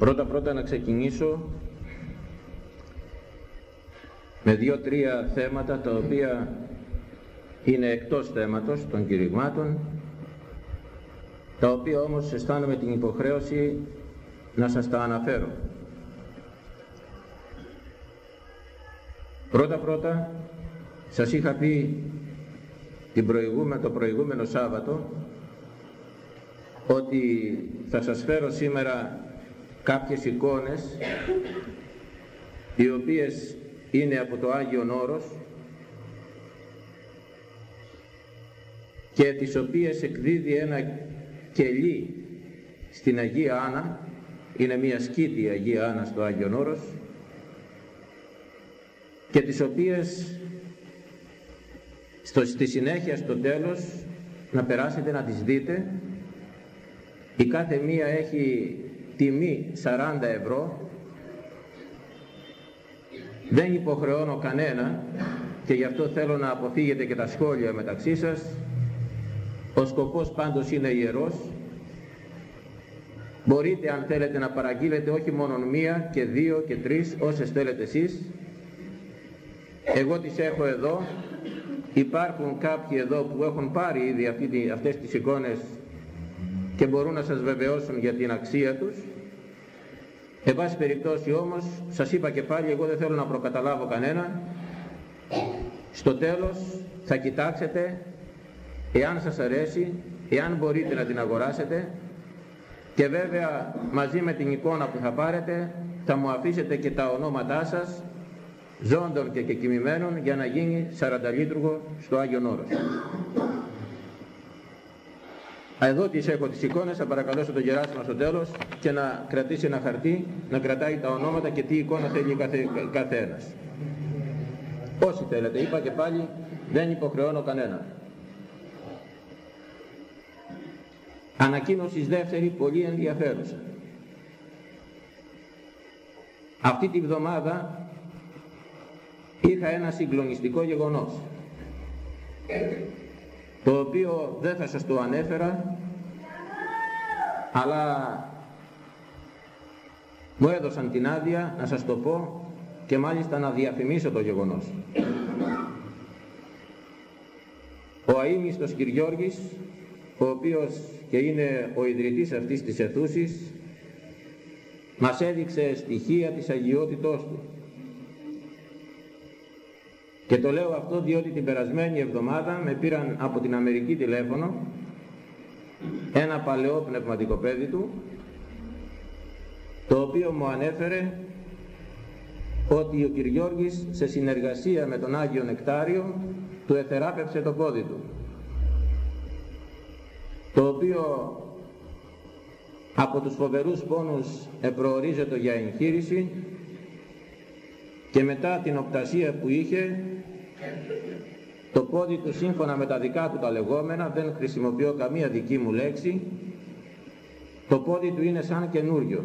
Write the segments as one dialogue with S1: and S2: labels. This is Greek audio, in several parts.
S1: Πρώτα πρώτα να ξεκινήσω με δύο-τρία θέματα τα οποία είναι εκτός θέματος των κηρυγμάτων τα οποία όμως αισθάνομαι την υποχρέωση να σας τα αναφέρω. Πρώτα πρώτα σας είχα πει την το προηγούμενο Σάββατο ότι θα σας φέρω σήμερα κάποιες εικόνες οι οποίες είναι από το Άγιον Όρος και τις οποίες εκδίδει ένα κελί στην Αγία Άννα. Είναι μια σκήτη Αγία Άννα στο Άγιον Όρος και τις οποίες στο, στη συνέχεια στο τέλος να περάσετε να τις δείτε. Η κάθε μία έχει τιμή 40 ευρώ. Δεν υποχρεώνω κανένα και γι' αυτό θέλω να αποφύγετε και τα σχόλια μεταξύ σας. Ο σκοπός πάντως είναι ιερός. Μπορείτε αν θέλετε να παραγγείλετε όχι μόνο μία και δύο και τρεις όσες θέλετε εσείς. Εγώ τις έχω εδώ. Υπάρχουν κάποιοι εδώ που έχουν πάρει ήδη αυτή, αυτές τις εικόνες και μπορούν να σας βεβαιώσουν για την αξία τους Εν πάση περιπτώσει όμως, σας είπα και πάλι, εγώ δεν θέλω να προκαταλάβω κανένα. Στο τέλος θα κοιτάξετε, εάν σας αρέσει, εάν μπορείτε να την αγοράσετε και βέβαια μαζί με την εικόνα που θα πάρετε θα μου αφήσετε και τα ονόματά σας ζώντων και κεκοιμημένων για να γίνει 40 λίτρουγο στο Άγιον Όρος. Εδώ τις έχω τις εικόνες, θα παρακαλώσω τον Γεράσιμο στο τέλος και να κρατήσει ένα χαρτί, να κρατάει τα ονόματα και τι εικόνα θέλει κάθε, καθένας. Όσοι θέλετε, είπα και πάλι, δεν υποχρεώνω κανένα. Ανακοίνωσης δεύτερη, πολύ ενδιαφέρουσα. Αυτή τη βδομάδα είχα ένα συγκλονιστικό γεγονός το οποίο δεν θα σας το ανέφερα αλλά μου έδωσαν την άδεια να σας το πω και μάλιστα να διαφημίσω το γεγονός. Ο αείμιστος Κυριώργης, ο οποίος και είναι ο ιδρυτής αυτής της αιθούσης, μας έδειξε στοιχεία της αγιότητός του. Και το λέω αυτό διότι την περασμένη εβδομάδα με πήραν από την Αμερική τηλέφωνο ένα παλαιό πνευματικό παιδί του το οποίο μου ανέφερε ότι ο Κυριώργης σε συνεργασία με τον Άγιο Νεκτάριο του εθεράπευσε το πόδι του το οποίο από τους φοβερούς πόνους επροορίζεται για εγχείρηση και μετά την οπτασία που είχε το πόδι του σύμφωνα με τα δικά του τα λεγόμενα, δεν χρησιμοποιώ καμία δική μου λέξη, το πόδι του είναι σαν καινούριο.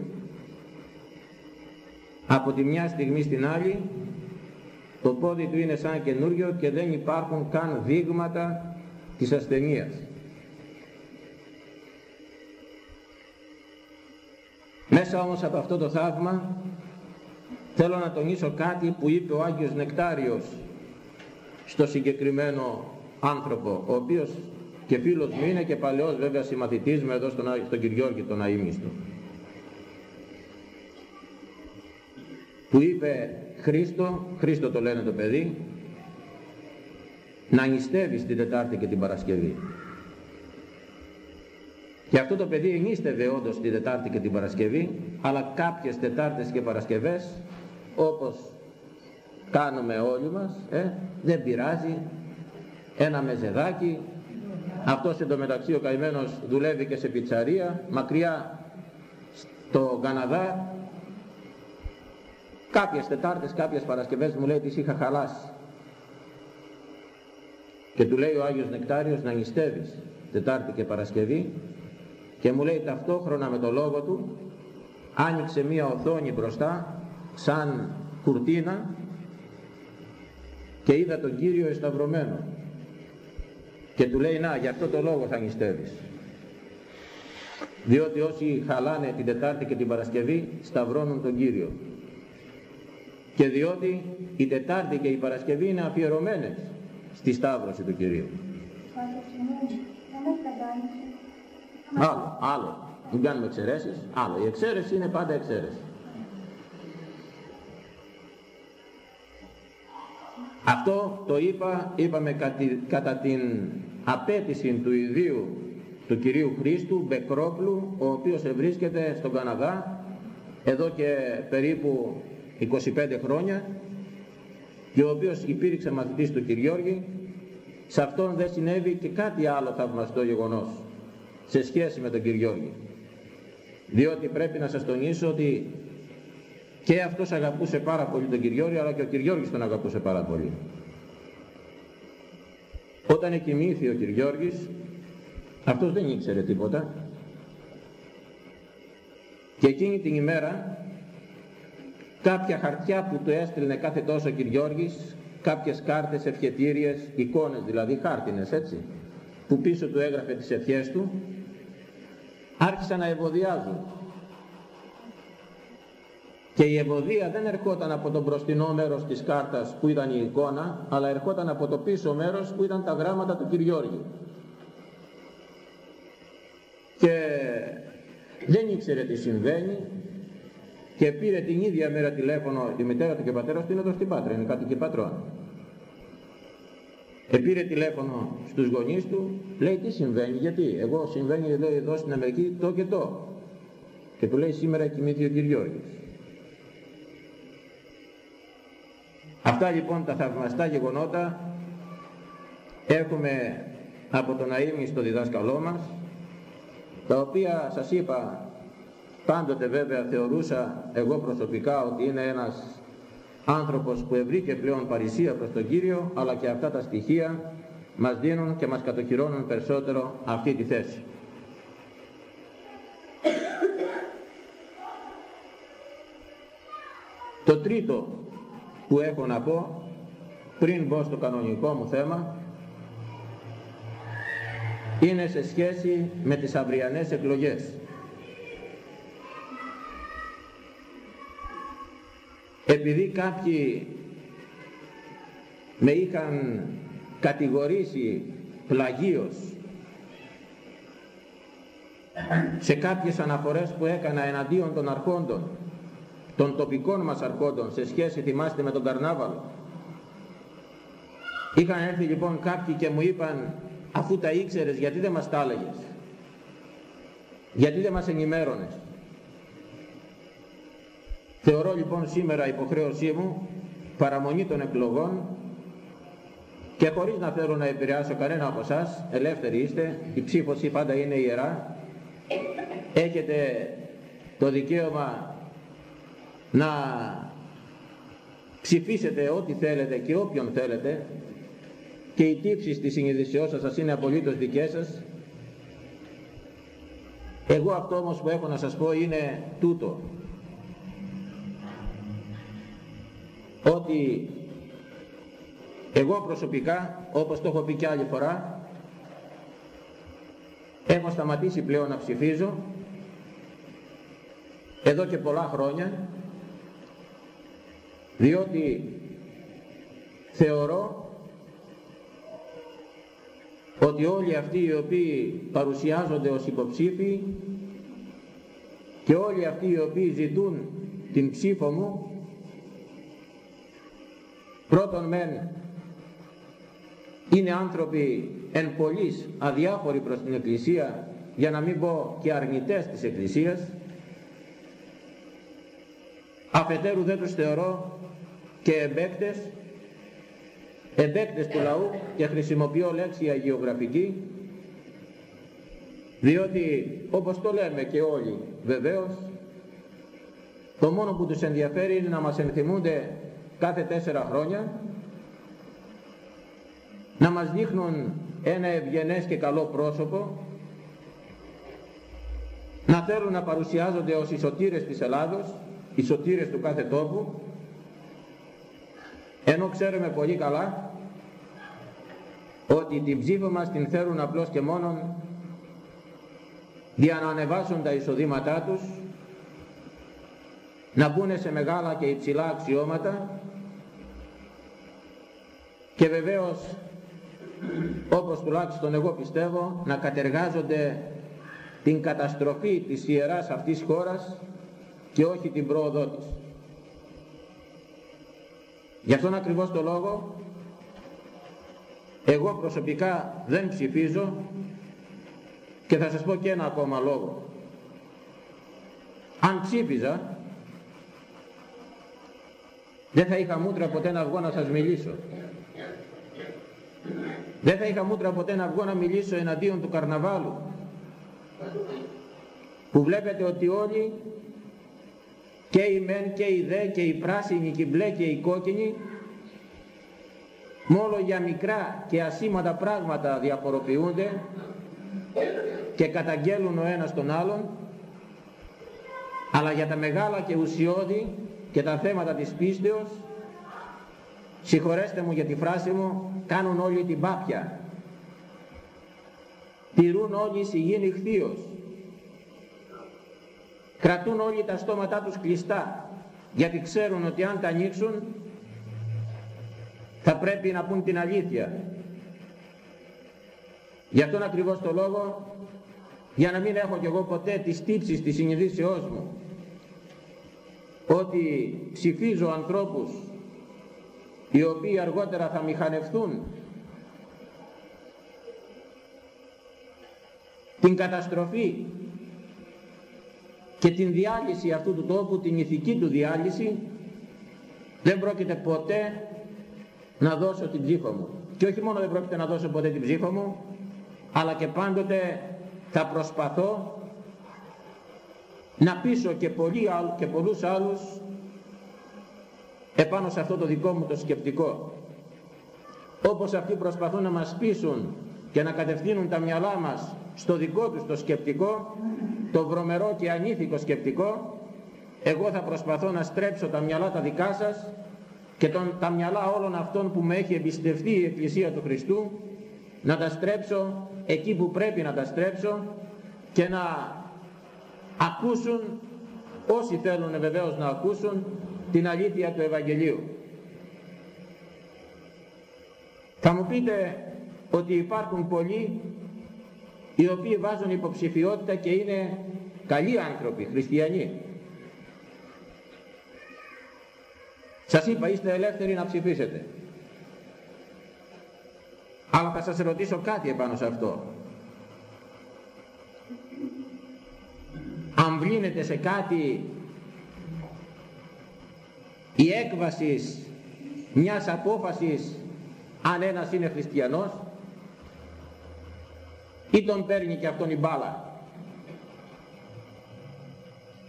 S1: Από τη μια στιγμή στην άλλη, το πόδι του είναι σαν καινούριο και δεν υπάρχουν καν δείγματα της ασθενείας. Μέσα όμως από αυτό το θαύμα θέλω να τονίσω κάτι που είπε ο Άγιος Νεκτάριος στο συγκεκριμένο άνθρωπο, ο οποίος και φίλος μου είναι και παλαιός βέβαια συμμαθητής μου εδώ στον, στον Κυριώργη τον Αΐμιστο. Που είπε Χρήστο, Χρήστο το λένε το παιδί, να νηστεύεις την Τετάρτη και την Παρασκευή. Και αυτό το παιδί ενίστευε όντως την Τετάρτη και την Παρασκευή, αλλά κάποιες Τετάρτες και Παρασκευές, όπως κάνουμε όλοι μας, ε, δεν πειράζει, ένα μεζεδάκι, αυτός εντωμεταξύ ο καημένος δουλεύει και σε πιτσαρία, μακριά στο Καναδά, κάποιες Τετάρτες, κάποιες Παρασκευές μου λέει τις είχα χαλάσει. Και του λέει ο Άγιος Νεκτάριος να νηστεύεις Τετάρτη και Παρασκευή και μου λέει ταυτόχρονα με το λόγο του άνοιξε μία οθόνη μπροστά σαν κουρτίνα και είδα τον Κύριο εσταυρωμένο και του λέει να για αυτό το λόγο θα νηστεύεις Διότι όσοι χαλάνε την Τετάρτη και την Παρασκευή σταυρώνουν τον Κύριο. Και διότι η Τετάρτη και η Παρασκευή είναι αφιερωμένες στη σταύρωση του Κυρίου. Άλλο, άλλο. Μην κάνουμε εξαιρέσεις. Άλλο. Η εξαίρεση είναι πάντα εξαίρεση. Αυτό το είπα, είπαμε κατά την απέτηση του ιδίου του Κυρίου Χρήστου Μπεκρόπλου, ο οποίος βρίσκεται στον Καναδά εδώ και περίπου 25 χρόνια και ο οποίος υπήρξε μαθητής του Κυριώργη, σε αυτόν δεν συνέβη και κάτι άλλο θαυμαστό γεγονός σε σχέση με τον Κυριώργη. Διότι πρέπει να σας τονίσω ότι και αυτός αγαπούσε πάρα πολύ τον Κυριώργη, αλλά και ο Κυριώργης τον αγαπούσε πάρα πολύ. Όταν εκοιμήθη ο Κυριώργης, αυτός δεν ήξερε τίποτα. Και εκείνη την ημέρα, κάποια χαρτιά που του έστειλνε κάθε τόσο ο Κυριώργης, κάποιες κάρτες ευχετήριες, εικόνες δηλαδή, χάρτινες έτσι, που πίσω του έγραφε τις ευχές του, άρχισαν να ευωδιάζουν και η ευωδία δεν ερχόταν από το μπροστινό μέρος της κάρτας που ήταν η εικόνα, αλλά ερχόταν από το πίσω μέρος που ήταν τα γράμματα του Κυριώργη. Και δεν ήξερε τι συμβαίνει και πήρε την ίδια μέρα τηλέφωνο τη μητέρα του και πατέρα του είναι εδώ στην Πάτρα, είναι κάτι και πατρών. Επήρε τηλέφωνο στους γονείς του, λέει τι συμβαίνει, γιατί εγώ συμβαίνει εδώ, εδώ στην Αμερική το και το. Και του λέει σήμερα κοιμήθη ο Κυριώργης. Αυτά λοιπόν τα θαυμαστά γεγονότα έχουμε από τον Αΐμνη στο διδάσκαλό μας τα οποία σας είπα πάντοτε βέβαια θεωρούσα εγώ προσωπικά ότι είναι ένας άνθρωπος που ευρύκε πλέον παρησία προς τον Κύριο αλλά και αυτά τα στοιχεία μας δίνουν και μας κατοχυρώνουν περισσότερο αυτή τη θέση. Το τρίτο που έχω να πω πριν μπω στο κανονικό μου θέμα είναι σε σχέση με τις αυριανές εκλογές. Επειδή κάποιοι με είχαν κατηγορήσει πλαγίως σε κάποιες αναφορές που έκανα εναντίον των αρχόντων των τοπικών μας αρχόντων σε σχέση θυμάστε με τον Καρνάβαλο. Είχαν έρθει λοιπόν κάποιοι και μου είπαν αφού τα ήξερες γιατί δεν μας τα έλεγες; Γιατί δεν μας ενημέρωνες; Θεωρώ λοιπόν σήμερα υποχρέωσή μου παραμονή των εκλογών και χωρίς να θέλω να επηρεάσω κανένα από εσάς, ελεύθεροι είστε, η ψήφος πάντα είναι ιερά, έχετε το δικαίωμα να ψηφίσετε ό,τι θέλετε και όποιον θέλετε και οι τύψεις της συνειδησιός σας είναι απολύτως δικές σας. Εγώ αυτό όμως που έχω να σας πω είναι τούτο. Ότι εγώ προσωπικά όπως το έχω πει και άλλη φορά έχω σταματήσει πλέον να ψηφίζω εδώ και πολλά χρόνια διότι θεωρώ ότι όλοι αυτοί οι οποίοι παρουσιάζονται ως υποψήφοι και όλοι αυτοί οι οποίοι ζητούν την ψήφο μου πρώτον μεν είναι άνθρωποι εν πολλής αδιάφοροι προς την Εκκλησία για να μην πω και αρνητές της Εκκλησίας. Αφετέρου δεν τους θεωρώ και εμπέκτες, εμπέκτες του λαού και χρησιμοποιώ λέξη αγιογραφική, διότι όπως το λέμε και όλοι βεβαίως, το μόνο που τους ενδιαφέρει είναι να μας ενθυμούνται κάθε τέσσερα χρόνια, να μας δείχνουν ένα ευγενές και καλό πρόσωπο, να θέλουν να παρουσιάζονται ως οι σωτήρες της Ελλάδος, οι σωτήρες του κάθε τόπου, ενώ ξέρουμε πολύ καλά ότι την ψήφο μας την θέλουν απλώς και μόνον για να ανεβάσουν τα εισοδήματά τους, να μπουν σε μεγάλα και υψηλά αξιώματα και βεβαίως όπως τουλάχιστον εγώ πιστεύω να κατεργάζονται την καταστροφή της ιεράς αυτής χώρας και όχι την πρόοδό της. Γι' αυτόν ακριβώς το λόγο εγώ προσωπικά δεν ψηφίζω και θα σας πω και ένα ακόμα λόγο. Αν ψήφιζα δεν θα είχα μούτρα ποτέ να βγω να σας μιλήσω. Δεν θα είχα μούτρα ποτέ να βγω να μιλήσω εναντίον του καρναβάλου. Που βλέπετε ότι όλοι και οι μεν και οι δε και οι πράσινοι και οι μπλε και οι κόκκινοι μόνο για μικρά και ασήμαντα πράγματα διαφοροποιούνται και καταγγέλουν ο ένας τον άλλον αλλά για τα μεγάλα και ουσιώδη και τα θέματα της πίστεως συγχωρέστε μου για τη φράση μου κάνουν όλοι την πάπια. Τηρούν όλοι σιγήν ηχθείως κρατούν όλοι τα στόματά τους κλειστά γιατί ξέρουν ότι αν τα ανοίξουν θα πρέπει να πούν την αλήθεια. Γι' αυτόν ακριβώς το λόγο για να μην έχω κι εγώ ποτέ τις τύψεις της συνειδήσεώς μου ότι ψηφίζω ανθρώπους οι οποίοι αργότερα θα μηχανευτούν την καταστροφή και την διάλυση αυτού του τόπου, την ηθική του διάλυση δεν πρόκειται ποτέ να δώσω την ψήφο μου. Και όχι μόνο δεν πρόκειται να δώσω ποτέ την ψήφο μου, αλλά και πάντοτε θα προσπαθώ να πείσω και, πολλοί, και πολλούς άλλους επάνω σε αυτό το δικό μου το σκεπτικό. Όπως αυτοί προσπαθούν να μας πείσουν και να κατευθύνουν τα μυαλά μας στο δικό τους το σκεπτικό, το βρωμερό και ανήθικο σκεπτικό, εγώ θα προσπαθώ να στρέψω τα μυαλά τα δικά σας και τον, τα μυαλά όλων αυτών που με έχει εμπιστευτεί η Εκκλησία του Χριστού, να τα στρέψω εκεί που πρέπει να τα στρέψω και να ακούσουν όσοι θέλουν βεβαίως να ακούσουν την αλήθεια του Ευαγγελίου. Θα μου πείτε ότι υπάρχουν πολλοί οι οποίοι βάζουν υποψηφιότητα και είναι καλοί άνθρωποι, χριστιανοί. Σας είπα είστε ελεύθεροι να ψηφίσετε. Αλλά θα σας ρωτήσω κάτι επάνω σε αυτό. Αν βλύνετε σε κάτι η έκβασης μιας απόφασης αν ένας είναι χριστιανός ή τον παίρνει και αυτόν η μπάλα.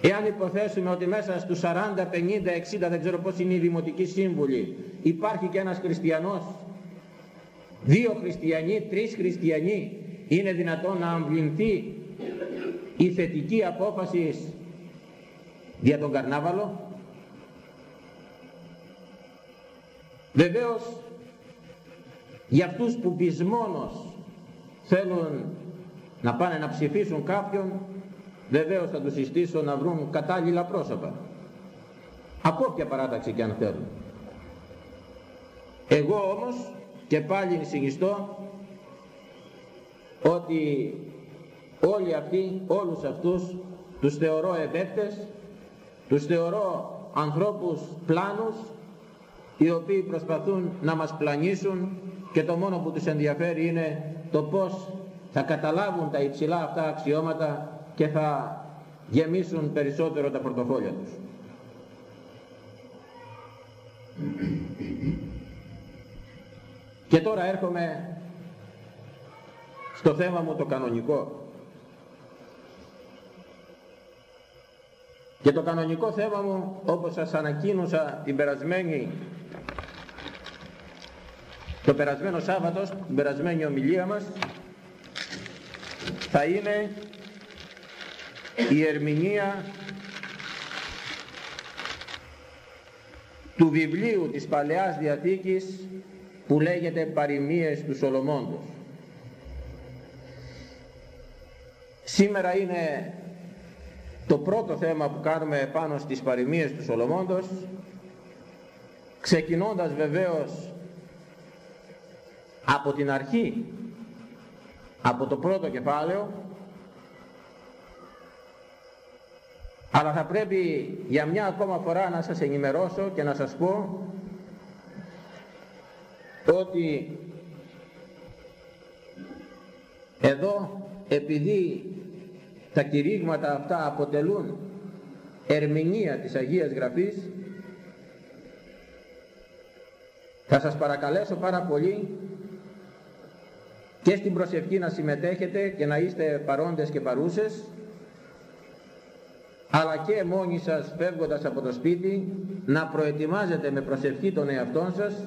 S1: Εάν υποθέσουμε ότι μέσα στους 40, 50, 60, δεν ξέρω πώς είναι οι δημοτικοί σύμβουλοι, υπάρχει και ένας χριστιανός, δύο χριστιανοί, τρεις χριστιανοί, είναι δυνατόν να αμβληνθεί η θετική απόφαση για τον καρνάβαλο; Βεβαίως για αυτούς που πεισμόνος θέλουν να πάνε να ψηφίσουν κάποιον βεβαίως θα τους συστήσω να βρουν κατάλληλα πρόσωπα. Από όποια παράταξη και αν θέλουν. Εγώ όμως και πάλι συνιστώ ότι όλοι αυτοί, όλους αυτούς τους θεωρώ ευέκτες τους θεωρώ ανθρώπους πλάνους οι οποίοι προσπαθούν να μας πλανήσουν και το μόνο που τους ενδιαφέρει είναι το πώς θα καταλάβουν τα υψηλά αυτά αξιώματα και θα γεμίσουν περισσότερο τα πορτοφόλια τους. Και τώρα έρχομαι στο θέμα μου το κανονικό. Και το κανονικό θέμα μου, όπως σας ανακοίνωσα την περασμένη το περασμένο Σάββατο, την περασμένη ομιλία μας, θα είναι η ερμηνεία του βιβλίου της Παλαιάς Διαθήκης που λέγεται «Παροιμίες του Σολομώντος». Σήμερα είναι το πρώτο θέμα που κάνουμε πάνω στις παροιμίες του Σολομώντος ξεκινώντας βεβαίως από την αρχή από το πρώτο κεφάλαιο αλλά θα πρέπει για μια ακόμα φορά να σας ενημερώσω και να σας πω ότι εδώ επειδή τα κηρύγματα αυτά αποτελούν ερμηνεία της Αγίας Γραφής θα σας παρακαλέσω πάρα πολύ και στην προσευχή να συμμετέχετε και να είστε παρόντες και παρούσες αλλά και μόνοι σας φεύγοντας από το σπίτι να προετοιμάζετε με προσευχή τον εαυτό σας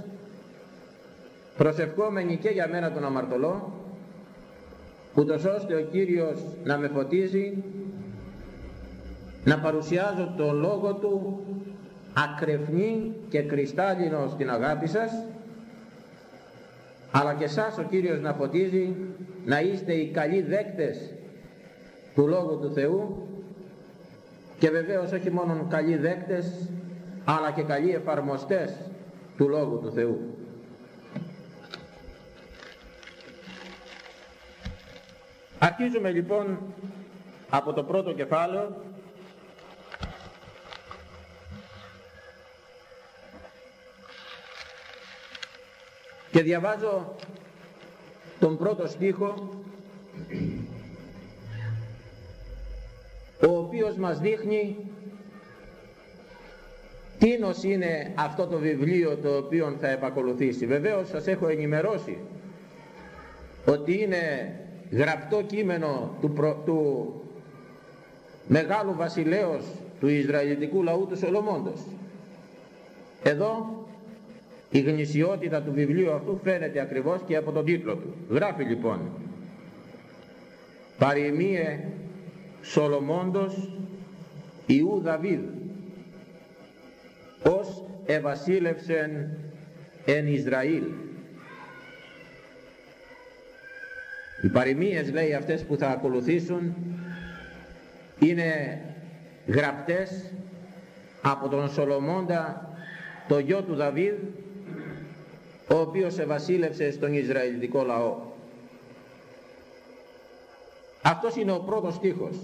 S1: προσευχόμενοι και για μένα τον αμαρτωλό ούτως ώστε ο Κύριος να με φωτίζει να παρουσιάζω το Λόγο Του ακρεφνή και κρυστάλλινο στην αγάπη σας αλλά και σας ο Κύριος να φωτίζει να είστε οι καλοί δέκτες του Λόγου του Θεού και βεβαίως όχι μόνο καλοί δέκτες αλλά και καλοί εφαρμοστές του Λόγου του Θεού. Αρχίζουμε λοιπόν από το πρώτο κεφάλαιο και διαβάζω τον πρώτο στίχο ο οποίος μας δείχνει τίνος είναι αυτό το βιβλίο το οποίο θα επακολουθήσει. Βεβαίως σας έχω ενημερώσει ότι είναι γραπτό κείμενο του, του μεγάλου βασιλέως του Ισραηλιτικού λαού του Σολομώντος. Εδώ η γνησιότητα του βιβλίου αυτού φαίνεται ακριβώς και από τον τίτλο του. Γράφει λοιπόν «Παροιμίε Σολομώντος Ιού Δαβίδ ως ευασίλευσεν εν Ισραήλ». Οι παροιμίες λέει αυτές που θα ακολουθήσουν είναι γραπτές από τον Σολομώντα το γιο του Δαβίδ ο οποίος ευασίλευσε στον Ισραηλιτικό λαό. Αυτός είναι ο πρώτος στίχος.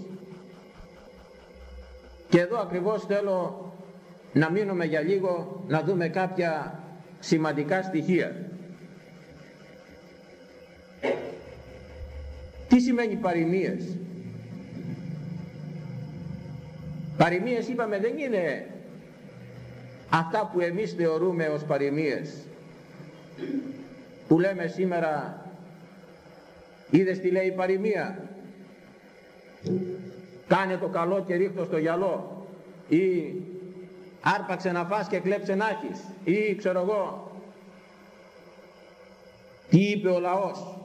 S1: Και εδώ ακριβώς θέλω να μείνουμε για λίγο να δούμε κάποια σημαντικά στοιχεία. Τι σημαίνει παροιμίες; Παροιμίες είπαμε δεν είναι αυτά που εμείς θεωρούμε ως παροιμίες που λέμε σήμερα είδες τι λέει η παροιμία; Κάνε το καλό και ρίχτω στο γυαλό. Ή άρπαξε να φας και κλέψε να έχεις. Ή ξέρω εγώ τι είπε ο λαός;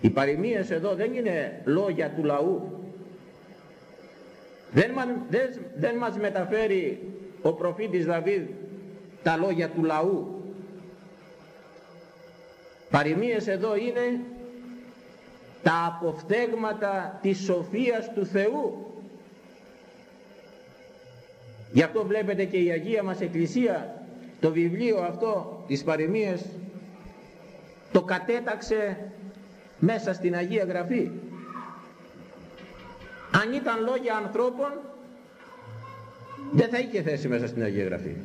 S1: Οι παροιμίες εδώ δεν είναι λόγια του λαού. Δεν, δεν, δεν μας μεταφέρει ο προφήτης Δαβίδ τα λόγια του λαού. Παροιμίες εδώ είναι τα αποφθέγματα της σοφίας του Θεού. Γι' αυτό βλέπετε και η Αγία μας Εκκλησία το βιβλίο αυτό της παροιμίες το κατέταξε μέσα στην Αγία Γραφή. Αν ήταν λόγια ανθρώπων δεν θα είχε θέση μέσα στην Αγία Γραφή.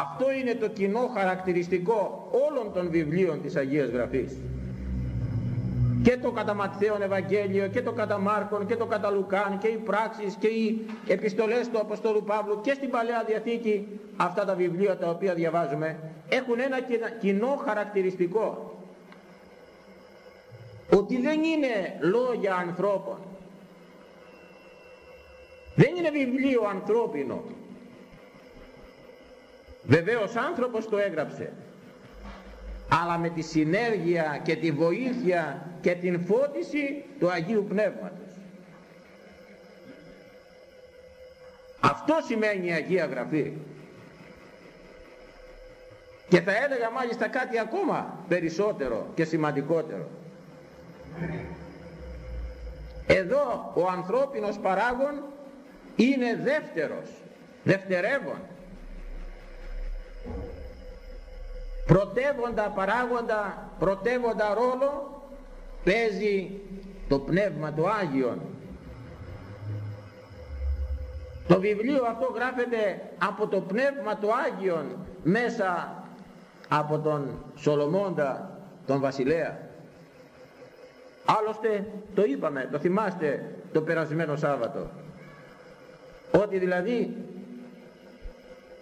S1: Αυτό είναι το κοινό χαρακτηριστικό όλων των βιβλίων της Αγίας Γραφής. Και το κατά Ματθαίον Ευαγγέλιο και το κατά Μάρκον και το κατά Λουκάν και οι πράξεις και οι επιστολές του Αποστόλου Παύλου και στην Παλαιά Διαθήκη αυτά τα βιβλία τα οποία διαβάζουμε έχουν ένα κοινό χαρακτηριστικό. Ότι δεν είναι λόγια ανθρώπων. Δεν είναι βιβλίο ανθρώπινο Βεβαίως άνθρωπος το έγραψε αλλά με τη συνέργεια και τη βοήθεια και την φώτιση του Αγίου Πνεύματος. Αυτό σημαίνει η Αγία Γραφή. Και θα έλεγα μάλιστα κάτι ακόμα περισσότερο και σημαντικότερο. Εδώ ο ανθρώπινος παράγων είναι δεύτερος, δευτερεύον. Πρωτεύοντα παράγοντα, πρωτεύοντα ρόλο παίζει το Πνεύμα του Άγιον. Το βιβλίο αυτό γράφεται από το Πνεύμα του Άγιον μέσα από τον Σολομώντα τον Βασιλέα. Άλλωστε το είπαμε, το θυμάστε το περασμένο Σάββατο. Ότι δηλαδή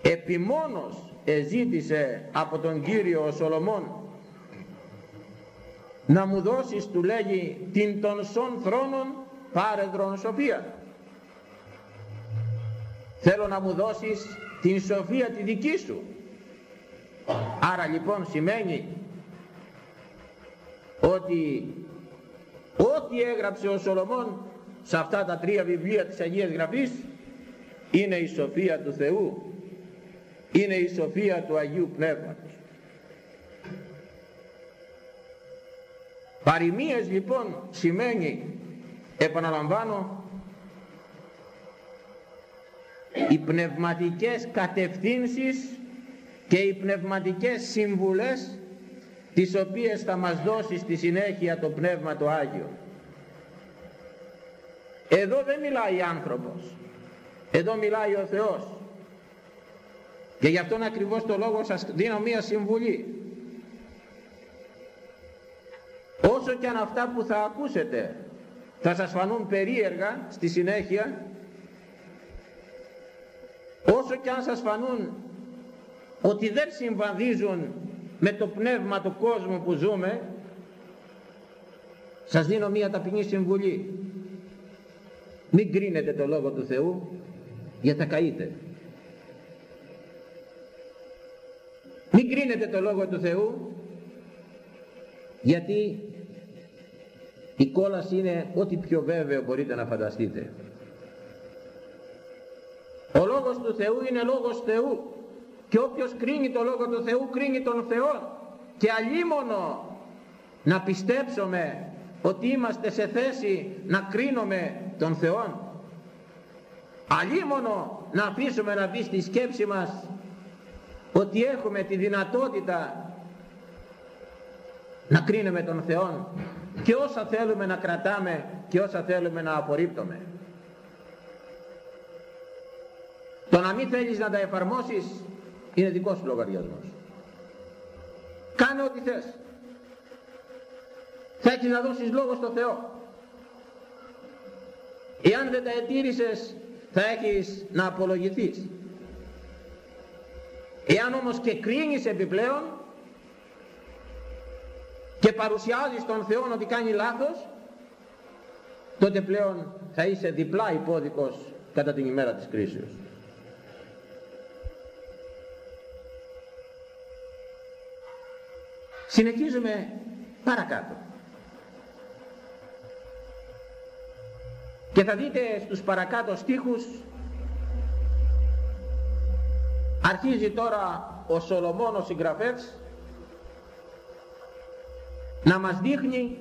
S1: επιμόνως εζήτησε από τον Κύριο ο Σολομών να μου δώσεις του λέγει την των σών θρόνων πάρεδρον σοφία. Θέλω να μου δώσεις την σοφία τη δική σου. Άρα λοιπόν σημαίνει ότι ό,τι έγραψε ο Σολομών σε αυτά τα τρία βιβλία της Αγίας Γραφής είναι η σοφία του Θεού είναι η σοφία του Αγίου Πνεύματος παροιμίες λοιπόν σημαίνει επαναλαμβάνω οι πνευματικές κατευθύνσεις και οι πνευματικές συμβουλές τις οποίες θα μας δώσει στη συνέχεια το Πνεύμα το Άγιο. Εδώ δεν μιλάει άνθρωπος, εδώ μιλάει ο Θεός. Και γι' αυτόν ακριβώς το λόγο σας δίνω μία συμβουλή. Όσο και αν αυτά που θα ακούσετε θα σας φανούν περίεργα στη συνέχεια, όσο και αν σας φανούν ότι δεν συμβαδίζουν με το πνεύμα του κόσμου που ζούμε σας δίνω μία ταπεινή συμβουλή μην κρίνετε το Λόγο του Θεού γιατί θα καείτε μην κρίνετε το Λόγο του Θεού γιατί η κόλαση είναι ό,τι πιο βέβαιο μπορείτε να φανταστείτε. Ο Λόγος του Θεού είναι Λόγος Θεού και όποιος κρίνει το Λόγο του Θεού κρίνει τον Θεό. Και αλίμονο να πιστέψουμε ότι είμαστε σε θέση να κρίνουμε τον Θεό αλίμονο να αφήσουμε να μπει στη σκέψη μας ότι έχουμε τη δυνατότητα να κρίνουμε τον Θεό και όσα θέλουμε να κρατάμε και όσα θέλουμε να απορρίπτουμε. Το να μην θέλεις να τα εφαρμόσεις είναι δικός σου λογαριασμός. Κάνε ό,τι θες. Θα έχεις να δώσεις λόγο στο Θεό. Εάν δεν τα ετήρησες θα έχεις να απολογηθείς. Εάν όμως και κρίνεις επιπλέον και παρουσιάζεις τον Θεό ότι κάνει λάθος τότε πλέον θα είσαι διπλά υπόδικος κατά την ημέρα της κρίσεως. Συνεχίζουμε παρακάτω. Και θα δείτε στους παρακάτω στίχους αρχίζει τώρα ο Σολομών ο συγγραφέας να μας δείχνει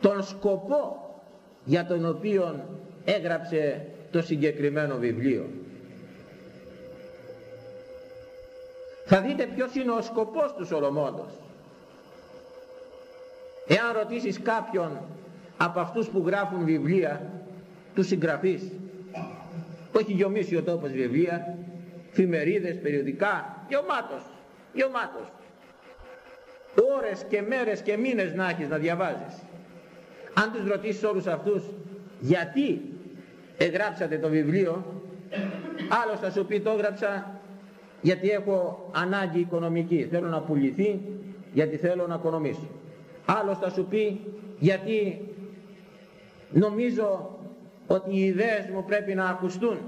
S1: τον σκοπό για τον οποίο έγραψε το συγκεκριμένο βιβλίο. Θα δείτε ποιος είναι ο σκοπός του Σολομώντος. Εάν ρωτήσεις κάποιον από αυτούς που γράφουν βιβλία, τους συγγραφείς, που έχει γιομίσει ο τόπος βιβλία, φημερίδες, περιοδικά, γεωμάτος, γεωμάτος. Ώρες και μέρες και μήνες να έχεις να διαβάζεις. Αν τους ρωτήσεις όλους αυτούς, γιατί εγγράψατε το βιβλίο, άλλος θα σου πει το έγραψα γιατί έχω ανάγκη οικονομική, θέλω να πουληθεί γιατί θέλω να οικονομήσω άλλος θα σου πει γιατί νομίζω ότι οι ιδέες μου πρέπει να ακουστούν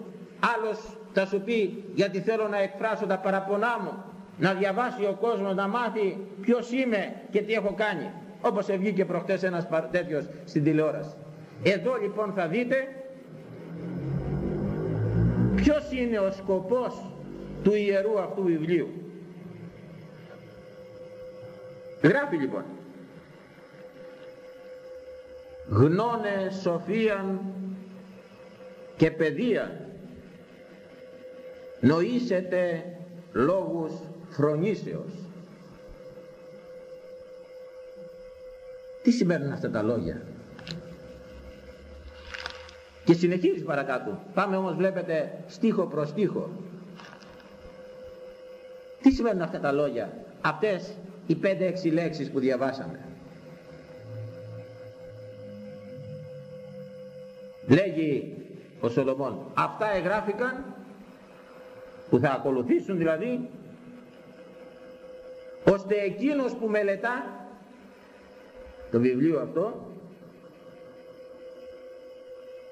S1: άλλος θα σου πει γιατί θέλω να εκφράσω τα παραπονά μου να διαβάσει ο κόσμος να μάθει ποιος είμαι και τι έχω κάνει. Όπως βγήκε προχτές ένας τέτοιος στην τηλεόραση. Εδώ λοιπόν θα δείτε ποιος είναι ο σκοπός του ιερού αυτού βιβλίου. Γράφει λοιπόν. Γνώνε σοφίαν και παιδεία νοήσετε λόγους φρονήσεως. Τι σημαίνουν αυτά τα λόγια; Και συνεχίζει παρακάτω. Πάμε όμως βλέπετε στίχο προς στίχο. Τι σημαίνουν αυτά τα λόγια; Αυτές οι πέντε έξι λέξεις που διαβάσαμε. Λέγει ο Σολομών. Αυτά εγγράφηκαν που θα ακολουθήσουν δηλαδή ώστε εκείνος που μελετά το βιβλίο αυτό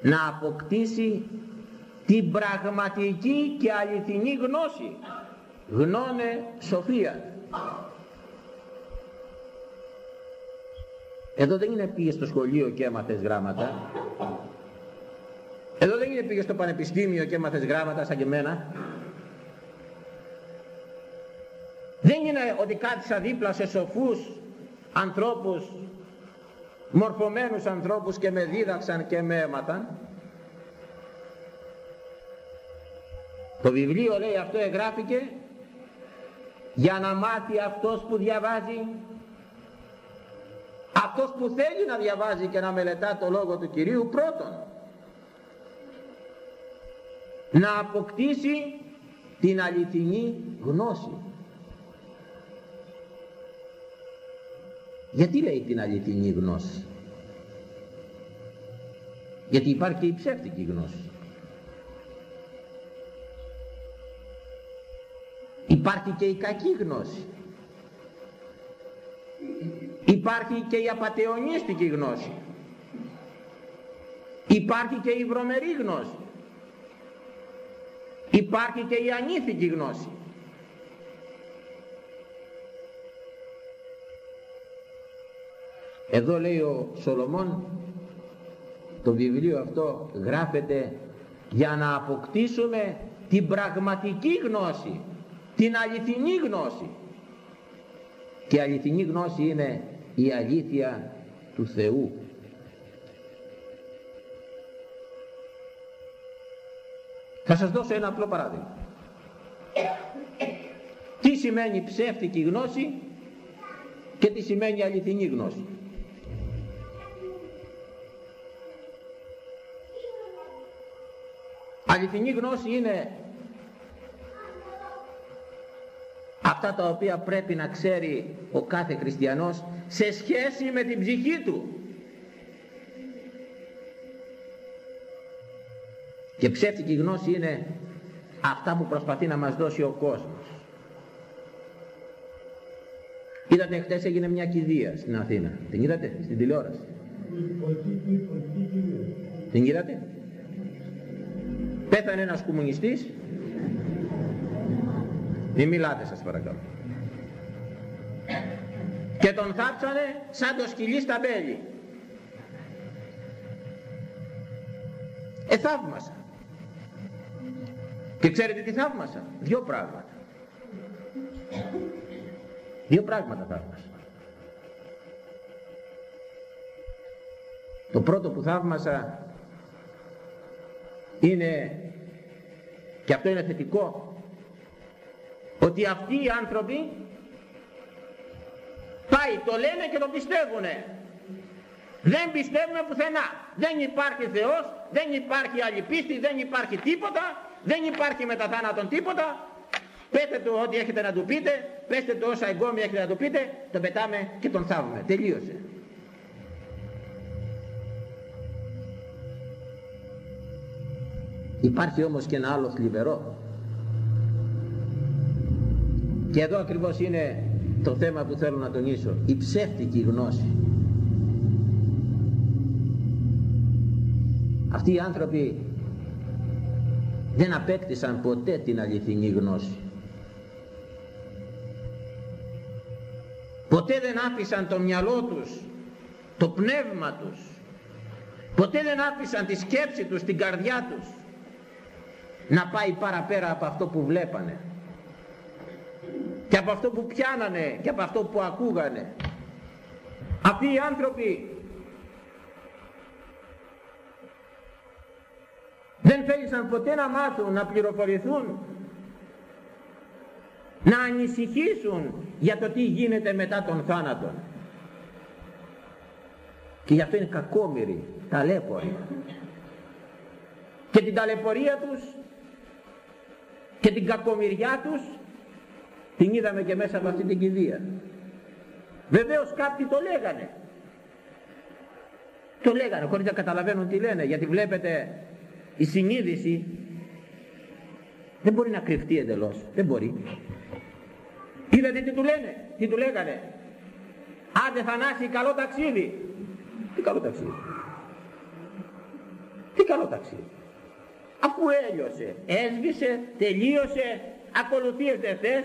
S1: να αποκτήσει την πραγματική και αληθινή γνώση γνώνε σοφία. Εδώ δεν είναι πήγε στο σχολείο και έμαθες γράμματα. Εδώ δεν είναι πήγε στο πανεπιστήμιο και έμαθες γράμματα σαν και εμένα δεν είναι ότι κάθισα δίπλα σε σοφούς ανθρώπους μορφωμένους ανθρώπους και με δίδαξαν και με έμαθαν το βιβλίο λέει αυτό εγγράφηκε για να μάθει αυτός που διαβάζει αυτός που θέλει να διαβάζει και να μελετά το λόγο του Κυρίου πρώτον. Να αποκτήσει την αληθινή γνώση γιατί λέει την αληθινή γνώση; Γιατί υπάρχει και η ψεύτικη γνώση. Υπάρχει και η κακή γνώση. Υπάρχει και η απατεωνίστικη γνώση. Υπάρχει και η βρωμερή γνώση. Υπάρχει και η ανήθικη γνώση εδώ λέει ο Σολομών το βιβλίο αυτό γράφεται για να αποκτήσουμε την πραγματική γνώση την αληθινή γνώση. Και η αληθινή γνώση είναι η αλήθεια του Θεού. Θα σας δώσω ένα απλό παράδειγμα. Τι σημαίνει ψεύτικη γνώση και τι σημαίνει αληθινή γνώση αληθινή γνώση είναι αυτά τα οποία πρέπει να ξέρει ο κάθε χριστιανός σε σχέση με την ψυχή του. Και ψεύτικη γνώση είναι αυτά που προσπαθεί να μας δώσει ο κόσμος. Είδατε χτες έγινε μια κηδεία στην Αθήνα. Την είδατε στην τηλεόραση. Την είδατε; Πέθανε ένας κομμουνιστής μη μιλάτε σας παρακαλώ. Και τον θάψανε σαν το σκυλί στα μπέλη. Ε, θαύμασα. Και ξέρετε τι θαύμασα; Δύο πράγματα. Δύο πράγματα θαύμασα. Το πρώτο που θαύμασα είναι και αυτό είναι θετικό ότι αυτοί οι άνθρωποι πάει το λένε και το πιστεύουνε. Δεν πιστεύουμε πουθενά. Δεν υπάρχει Θεός δεν υπάρχει άλλη πίστη δεν υπάρχει τίποτα δεν υπάρχει μετά θάνατον τίποτα. Πέστε του ό,τι έχετε να του πείτε πέστε του όσα εγκόμια έχετε να του πείτε τον πετάμε και τον θάβουμε. Τελείωσε υπάρχει όμως και ένα άλλο θλιβερό και εδώ ακριβώς είναι το θέμα που θέλω να τονίσω. Η ψεύτικη γνώση. Αυτοί οι άνθρωποι δεν απέκτησαν ποτέ την αληθινή γνώση. Ποτέ δεν άφησαν το μυαλό τους, το πνεύμα τους. Ποτέ δεν άφησαν τη σκέψη τους, την καρδιά τους να πάει παραπέρα από αυτό που βλέπανε. και από αυτό που πιάνανε και από αυτό που ακούγανε. Αυτοί οι άνθρωποι δεν θέλησαν ποτέ να μάθουν, να πληροφορηθούν, να ανησυχήσουν για το τι γίνεται μετά τον θάνατο. Και γι' αυτό είναι κακόμοιροι, ταλέποροι. Και την ταλαιπωρία τους και την κακομοιριά τους την είδαμε και μέσα από αυτή την κηδεία. Βεβαίως κάποιοι το λέγανε. Το λέγανε χωρίς να καταλαβαίνουν τι λένε γιατί βλέπετε η συνείδηση δεν μπορεί να κρυφτεί εντελώς. Δεν μπορεί. Είδατε τι του λένε, τι του λέγανε. Άντε Θανάση καλό ταξίδι. Τι καλό ταξίδι. Τι καλό ταξίδι. Αφού έλειωσε, έσβησε, τελείωσε, ακολουθίες δεν θες,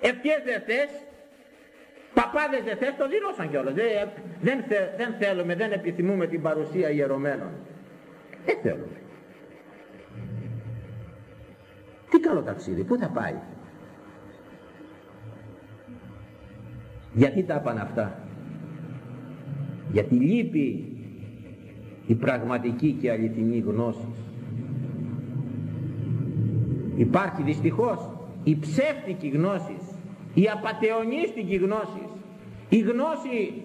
S1: ευχές δεν θες, παπάδες δεν θες, το δηλώσαν κιόλας. Δεν, δεν, δεν θέλουμε, δεν επιθυμούμε την παρουσία ιερωμένων. Δεν θέλουμε. Τι καλό ταξίδι, πού θα πάει; Γιατί τα είπαν αυτά; Γιατί λείπει η πραγματική και αληθινή γνώση. Υπάρχει δυστυχώς η ψεύτικη γνώση, η απατεωνίστικη γνώση, η γνώση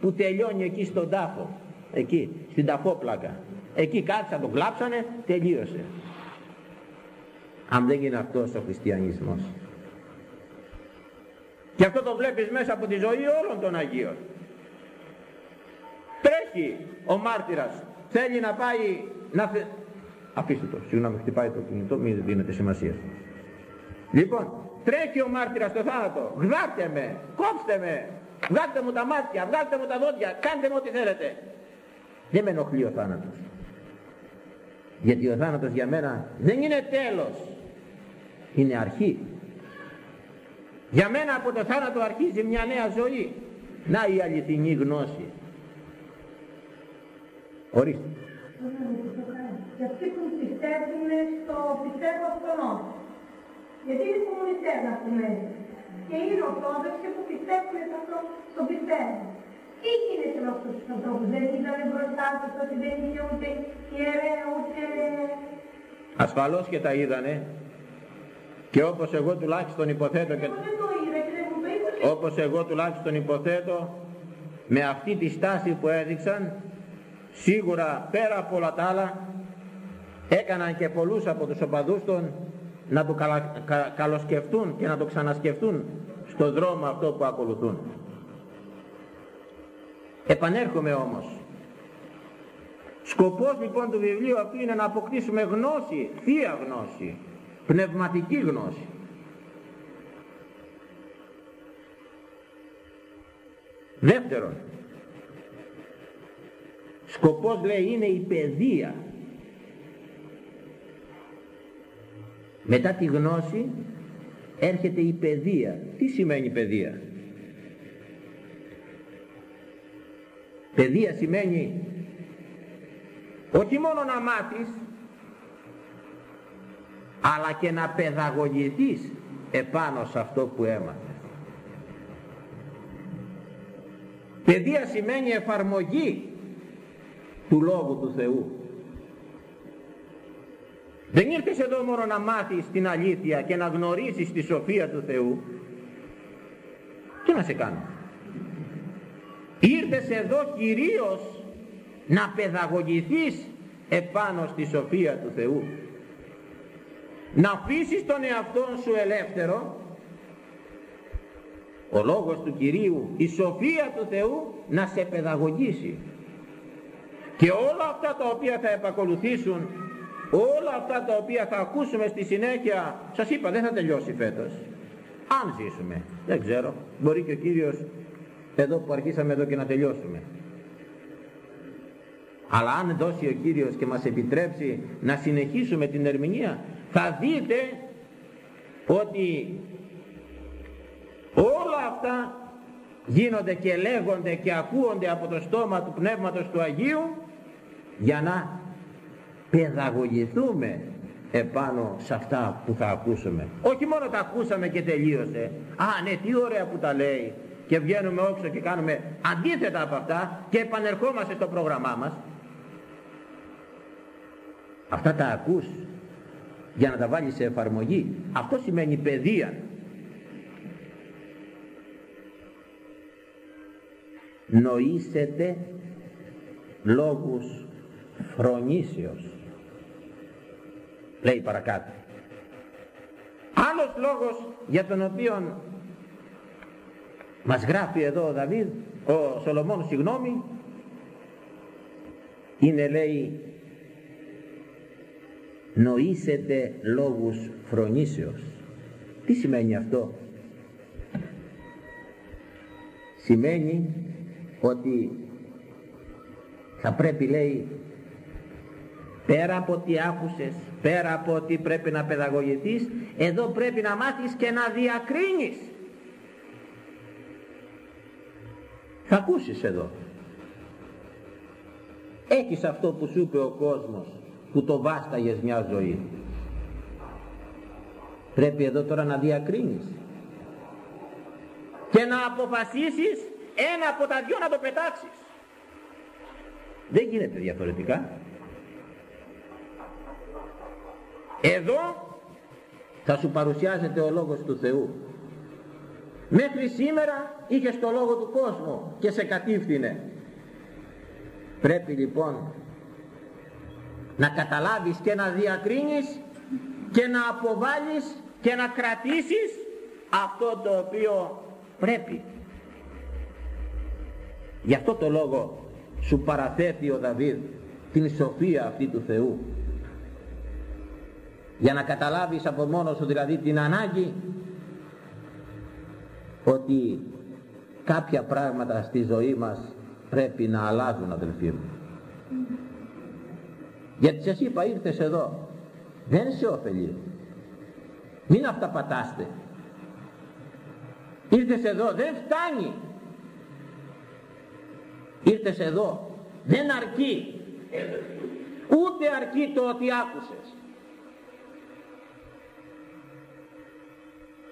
S1: που τελειώνει εκεί στον τάφο, εκεί, στην ταφόπλακα. Εκεί κάτσαν, τον κλάψανε, τελείωσε. Αν δεν είναι αυτός ο χριστιανισμός. Και αυτό το βλέπεις μέσα από τη ζωή όλων των Αγίων. Τρέχει ο μάρτυρας, θέλει να πάει να... Θε... Αφήστε το, συγγνώμη, χτυπάει το κινητό, μην δίνετε σημασία. Λοιπόν, τρέχει ο μάρτυρας στο θάνατο, γδάτε με, κόψτε με, βγάλτε μου τα μάτια, βγάλτε μου τα δόντια, κάντε μου ό,τι θέλετε. Δεν με ενοχλεί ο θάνατος. Γιατί ο θάνατος για μένα δεν είναι τέλος, είναι αρχή. Για μένα από το θάνατο αρχίζει μια νέα ζωή. Να η αληθινή γνώση. Ορίστε.
S2: Και αυτοί που πιστεύουν στο πιστεύω αυτόν. Γιατί είναι κομμουνιστές να πούμε. Και είναι ορθόδοξοι που πιστεύουν σε αυτό το πιστεύω. Τι γίνεται με αυτούς τους ανθρώπους. Δεν ήταν μπροστά τους ότι δεν είναι ούτε ιερέα ούτε...
S1: Ασφαλώς και τα είδανε. Και όπως εγώ τουλάχιστον υποθέτω και... Όπως εγώ τουλάχιστον υποθέτω με αυτή τη στάση που έδειξαν σίγουρα πέρα από όλα τα άλλα έκαναν και πολλούς από τους οπαδούς των να το καλοσκεφτούν και να το ξανασκεφτούν στο δρόμο αυτό που ακολουθούν. Επανέρχομαι όμως. Σκοπός λοιπόν του βιβλίου αυτού είναι να αποκτήσουμε γνώση, θεία γνώση, πνευματική γνώση. Δεύτερον, σκοπός λέει είναι η παιδεία. Μετά τη γνώση έρχεται η παιδεία. Τι σημαίνει παιδεία; Παιδεία σημαίνει όχι μόνο να μάθεις αλλά και να παιδαγωγηθείς επάνω σε αυτό που έμαθες. Παιδεία σημαίνει εφαρμογή του Λόγου του Θεού. Δεν ήρθες εδώ μόνο να μάθεις την αλήθεια και να γνωρίσεις τη σοφία του Θεού. Τι να σε κάνω; Ήρθες εδώ κυρίως να παιδαγωγηθείς επάνω στη σοφία του Θεού. Να αφήσεις τον εαυτό σου ελεύθερο ο λόγος του Κυρίου, η σοφία του Θεού να σε παιδαγωγήσει. Και όλα αυτά τα οποία θα επακολουθήσουν, όλα αυτά τα οποία θα ακούσουμε στη συνέχεια, σας είπα δεν θα τελειώσει φέτος. Αν ζήσουμε, δεν ξέρω, μπορεί και ο Κύριος εδώ που αρχίσαμε εδώ και να τελειώσουμε. Αλλά αν δώσει ο Κύριος και μας επιτρέψει να συνεχίσουμε την ερμηνεία, θα δείτε ότι όλα αυτά γίνονται και λέγονται και ακούονται από το στόμα του Πνεύματος του Αγίου για να παιδαγωγηθούμε επάνω σε αυτά που θα ακούσουμε. Όχι μόνο τα ακούσαμε και τελείωσε. Α, ναι, τι ωραία που τα λέει. Και βγαίνουμε όξω και κάνουμε αντίθετα από αυτά και επανερχόμαστε στο πρόγραμμά μας. Αυτά τα ακούς για να τα βάλεις σε εφαρμογή. Αυτό σημαίνει παιδεία. Νοήσετε λόγους φρονήσεως λέει παρακάτω. Άλλος λόγος για τον οποίο μας γράφει εδώ ο Δαβίδ ο Σολομών συγγνώμη είναι λέει νοήσετε λόγους φρονήσεως τι σημαίνει αυτό; Σημαίνει ότι θα πρέπει λέει πέρα από τι άκουσες πέρα από ότι πρέπει να παιδαγωγηθείς εδώ πρέπει να μάθεις και να διακρίνεις. Θα ακούσεις εδώ. Έχεις αυτό που σου είπε ο κόσμος που το βάσταγες μια ζωή. Πρέπει εδώ τώρα να διακρίνεις. Και να αποφασίσεις ένα από τα δυο να το πετάξεις. Δεν γίνεται διαφορετικά εδώ θα σου παρουσιάζεται ο Λόγος του Θεού. Μέχρι σήμερα είχες το Λόγο του κόσμου και σε κατήφθηνε. Πρέπει λοιπόν να καταλάβεις και να διακρίνεις και να αποβάλεις και να κρατήσεις αυτό το οποίο πρέπει. Γι' αυτό το λόγο σου παραθέτει ο Δαβίδ την σοφία αυτή του Θεού για να καταλάβεις από μόνος σου δηλαδή την ανάγκη ότι κάποια πράγματα στη ζωή μας πρέπει να αλλάζουν αδελφοί μου. Γιατί σας είπα ήρθες εδώ. Δεν σε ωφελεί. Μην αυταπατάστε. Ήρθες εδώ δεν φτάνει. Ήρθες εδώ δεν αρκεί. Ούτε αρκεί το ότι άκουσες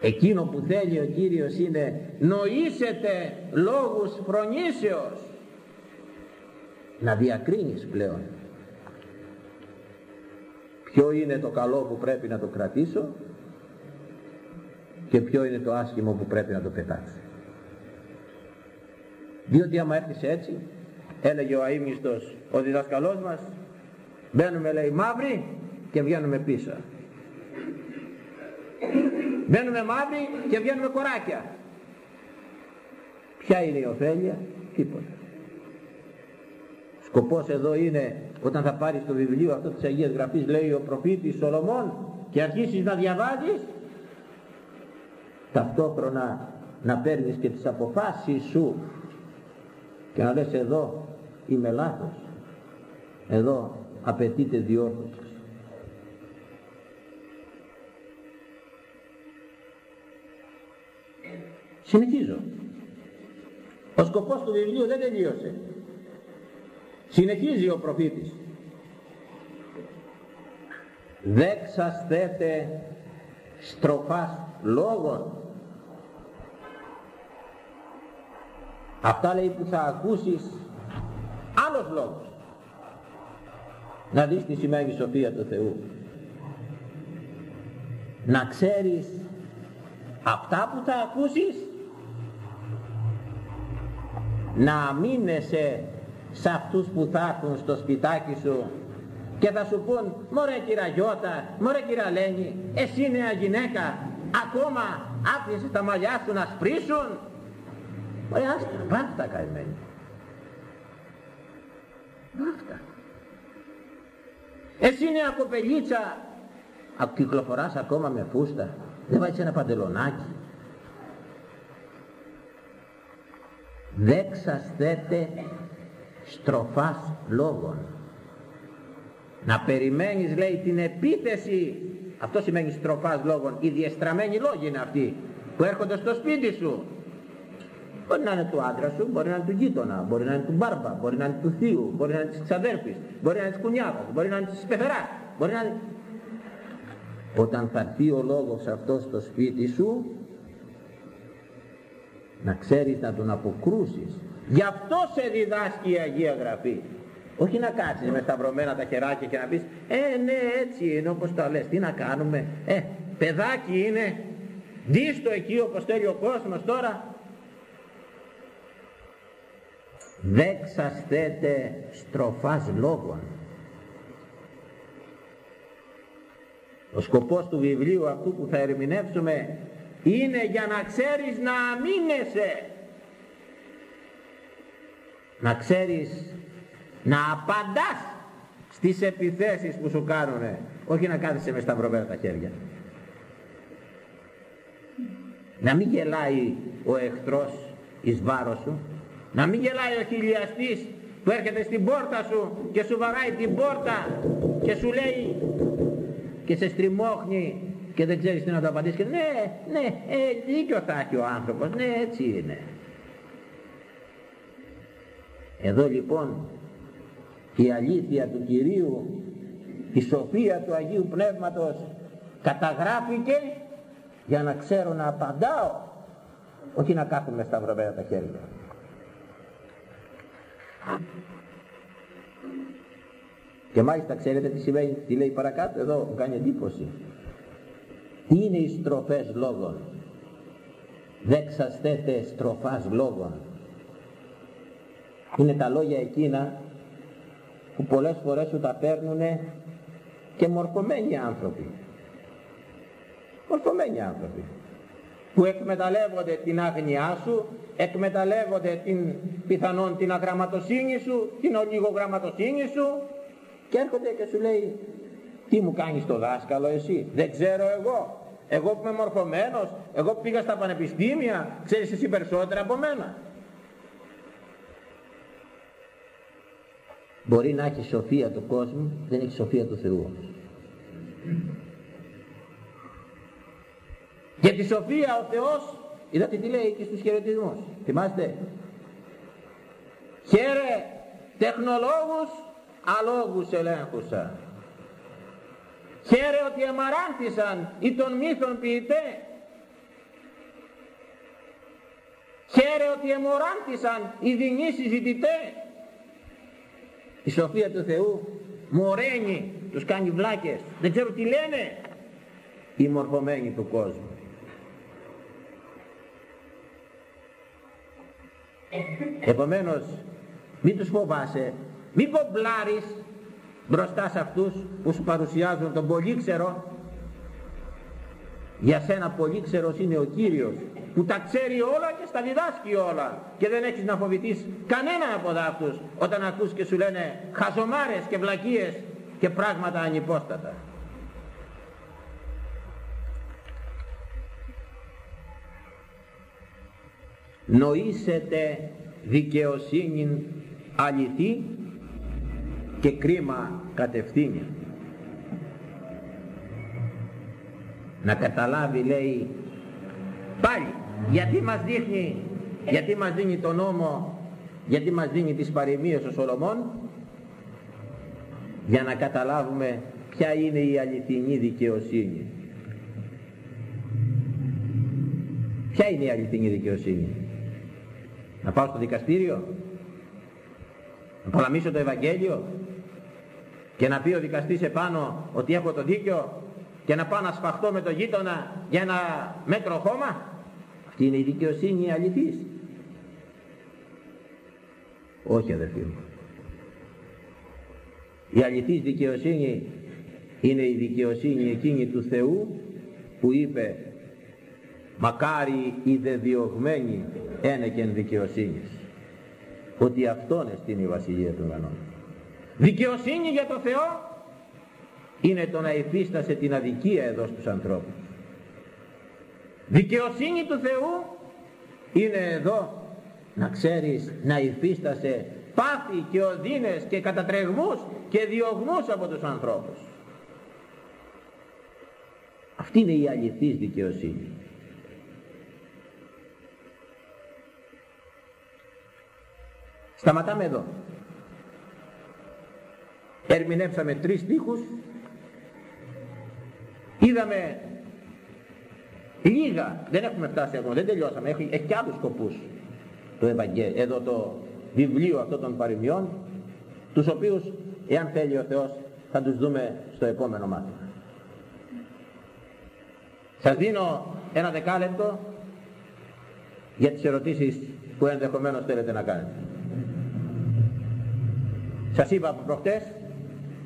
S1: εκείνο που θέλει ο Κύριος είναι νοήσετε λόγους φρονήσεως να διακρίνεις πλέον. Ποιο είναι το καλό που πρέπει να το κρατήσω και ποιο είναι το άσχημο που πρέπει να το πετάξω. Διότι άμα έρθεις έτσι έλεγε ο αείμνηστος ο διδασκαλός μας μπαίνουμε λέει μαύροι και βγαίνουμε πίσω Μπαίνουμε μαύροι και βγαίνουμε κοράκια. Ποια είναι η ωφέλεια, τίποτα. Σκοπός εδώ είναι όταν θα πάρεις το βιβλίο αυτό της Αγίας Γραφής λέει ο προφήτης Σολομών και αρχίσεις να διαβάζεις ταυτόχρονα να παίρνεις και τις αποφάσεις σου και να λες εδώ είμαι λάθος εδώ απαιτείται διόρθωση Συνεχίζω. Ο σκοπός του βιβλίου δεν τελείωσε. Συνεχίζει ο προφήτης. Δέξας θέτε στροφάς λόγων. Αυτά λέει που θα ακούσεις άλλος λόγος. Να δεις τι σημαίνει η σοφία του Θεού. Να ξέρεις αυτά που θα ακούσεις να μείνεσαι σε αυτούς που θα έρθουν στο σπιτάκι σου και θα σου πούν μωρέ κύρα Γιώτα, μωρέ κύρα Λένη, εσύ νέα γυναίκα, ακόμα άφησες τα μαλλιά σου να σπρίσουν; Μωρέ άστα, βάφτα καημένοι. Βάφτα. Εσύ νέα κοπελίτσα, κυκλοφοράς ακόμα με φούστα, δεν βάζεις ένα παντελονάκι. Δέξας θέτε στροφάς λόγων. Να περιμένεις λέει την επίθεση. Αυτό σημαίνει στροφάς λόγων. Οι διεστραμμένοι λόγοι είναι αυτοί που έρχονται στο σπίτι σου. Μπορεί να είναι του άντρα σου, μπορεί να είναι του γείτονα μπορεί να είναι του μπάρμπα, μπορεί να είναι του θείου μπορεί να είναι της ξαδέρφης, μπορεί να είναι της κουνιάδας μπορεί να είναι της πεθεράς μπορεί να είναι όταν θα έρθει ο λόγος αυτός στο σπίτι σου να ξέρεις να τον αποκρούσεις. Γι' αυτό σε διδάσκει η Αγία Γραφή. Όχι να κάτσεις με σταυρωμένα τα χεράκια και να πεις ε ναι έτσι είναι όπως το λες. Τι να κάνουμε. Ε παιδάκι είναι. Δίστο εκεί όπως θέλει ο κόσμος τώρα δέξασθέτε στροφάς λόγων. Ο σκοπός του βιβλίου αυτού που θα ερμηνεύσουμε είναι για να ξέρεις να αμήνεσαι. Να ξέρεις να απαντάς στις επιθέσεις που σου κάνουνε. Όχι να κάθεσαι με σταυρωμένα τα χέρια. Να μην γελάει ο εχθρός εις βάρος σου. Να μην γελάει ο χιλιαστής που έρχεται στην πόρτα σου και σου βαράει την πόρτα και σου λέει και σε στριμώχνει και δεν ξέρεις τι να το απαντήσεις και ναι, ναι, ε, δίκιο θα έχει ο άνθρωπος, ναι έτσι είναι. Εδώ λοιπόν η αλήθεια του Κυρίου, η σοφία του Αγίου Πνεύματος καταγράφηκε για να ξέρω να απαντάω, όχι να κάθομαι στα σταυρωμένα τα χέρια. Και μάλιστα ξέρετε τι σημαίνει, τι λέει παρακάτω, εδώ μου κάνει εντύπωση. Τι είναι οι στροφές λόγων. Δέξαστέτε στροφάς λόγων. Είναι τα λόγια εκείνα που πολλές φορές σου τα παίρνουν και μορφωμένοι άνθρωποι. Μορφωμένοι άνθρωποι που εκμεταλλεύονται την άγνοιά σου, εκμεταλλεύονται την πιθανόν την αγραμματοσύνη σου, την ολιγογραμματοσύνη σου και έρχονται και σου λέει τι μου κάνεις το δάσκαλο εσύ, δεν ξέρω εγώ, εγώ που είμαι μορφωμένος, εγώ που πήγα στα πανεπιστήμια, ξέρεις εσύ περισσότερα από μένα. Μπορεί να έχει σοφία του κόσμου, δεν έχει σοφία του Θεού. Για τη σοφία ο Θεός, είδατε τι λέει και στους χαιρετισμούς, θυμάστε; Χαίρε τεχνολόγους, αλόγους ελέγχουσα. Χαίρε ότι αμαράνθησαν ή των μύθων ποιητέ. Χαίρε ότι εμοράνθησαν οι δεινοί συζητητέ. Η σοφία του Θεού μοραίνει, τους κάνει βλάκες. Δεν ξέρω τι λένε οι μορφωμένοι του κόσμου. Επομένως, μην τους φοβάσαι, μην κομπλάρεις μπροστά σε αυτούς που σου παρουσιάζουν τον πολύξερο. Για σένα πολύξερος είναι ο Κύριος που τα ξέρει όλα και στα διδάσκει όλα και δεν έχεις να φοβηθείς κανένα από αυτούς όταν ακούς και σου λένε χαζομάρες και βλακίες και πράγματα ανυπόστατα. νοήσετε δικαιοσύνη αληθή και κρίμα κατευθύνει. Να καταλάβει λέει πάλι γιατί μας δείχνει γιατί μας δίνει τον νόμο γιατί μας δίνει τις παροιμίες ο Σολομών για να καταλάβουμε ποια είναι η αληθινή δικαιοσύνη ποια είναι η αληθινή δικαιοσύνη; Να πάω στο δικαστήριο, να πολαμίσω το Ευαγγέλιο; Και να πει ο δικαστής επάνω ότι έχω το δίκιο και να πάω να σφαχτώ με το γείτονα για ένα μέτρο χώμα. Αυτή είναι η δικαιοσύνη η αληθής. Όχι αδερφοί μου. Η αληθής δικαιοσύνη είναι η δικαιοσύνη εκείνη του Θεού που είπε μακάρι οι δεδιωγμένοι ένεκεν δικαιοσύνης ότι αυτόν εστίν η βασιλεία των ουρανών δικαιοσύνη για το Θεό είναι το να υφίστασε την αδικία εδώ στους ανθρώπους. Δικαιοσύνη του Θεού είναι εδώ να ξέρεις να υφίστασε πάθη και οδύνες και κατατρεγμούς και διωγμούς από τους ανθρώπους. Αυτή είναι η αληθής δικαιοσύνη. Σταματάμε εδώ. Ερμηνεύσαμε τρεις στίχους. Είδαμε είδαμε λίγα, δεν έχουμε φτάσει ακόμα, δεν τελειώσαμε, έχει, έχει και άλλους σκοπούς το Ευαγγέλιο, εδώ το βιβλίο αυτό των παροιμιών, τους οποίους, εάν θέλει ο Θεός, θα τους δούμε στο επόμενο μάθημα. Σας δίνω ένα δεκάλεπτο για τις ερωτήσεις που ενδεχομένως θέλετε να κάνετε. Σας είπα από προχτές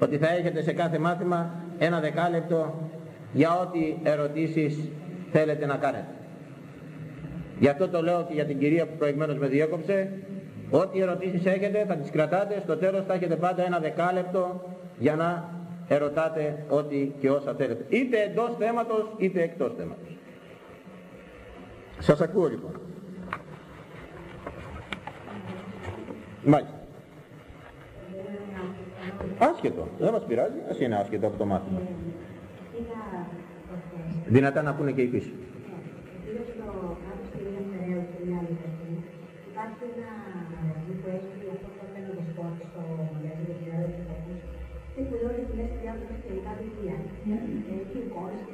S1: ότι θα έχετε σε κάθε μάθημα ένα δεκάλεπτο για ό,τι ερωτήσεις θέλετε να κάνετε. Γι' αυτό το λέω και για την κυρία που προηγμένως με διέκοψε. Ό,τι ερωτήσεις έχετε θα τις κρατάτε, στο τέλος θα έχετε πάντα ένα δεκάλεπτο για να ερωτάτε ό,τι και όσα θέλετε. Είτε εντός θέματος είτε εκτός θέματος. Σας ακούω λοιπόν. Μάλιστα. Άσχετο. Δεν μας πειράζει. Ας είναι άσχετο από το μάθημα. Δυνατά να πούνε και οι πίσω.